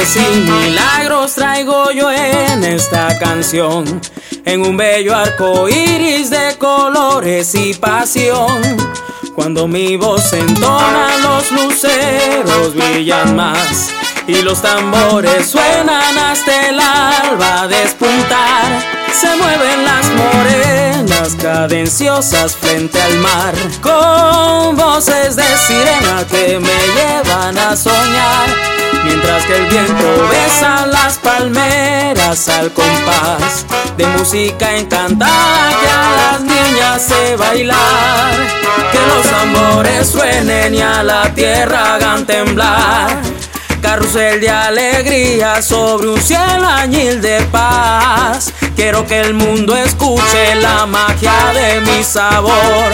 señales milagros traigo yo en esta canción. En un bello arco iris de colores y pasión. Cuando mi voz entona, los luceros brillan más. Y los tambores suenan hasta el alba despuntar. Se mueven las morenas cadenciosas frente al mar. Con voces de sirena que me llevan a soñar Mientras que el viento besa las palmeras al compás de música encantada que a las niñas se bailar. Que los tambores suenen y a la tierra hagan temblar carrusel de alegría sobre un cielo añil de paz. Quiero que el mundo escuche la magia de mi sabor,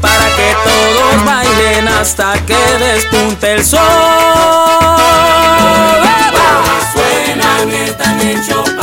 para que todos bailen hasta que despunte el sol. Están hechos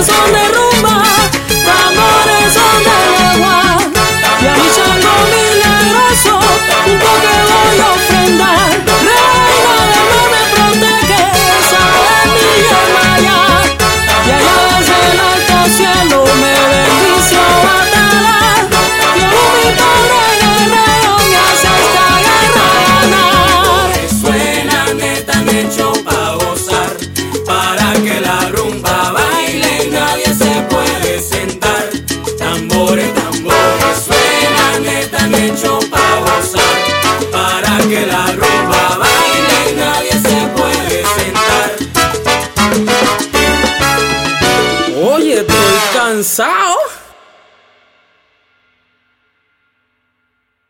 canción de rumba. estoy cansado.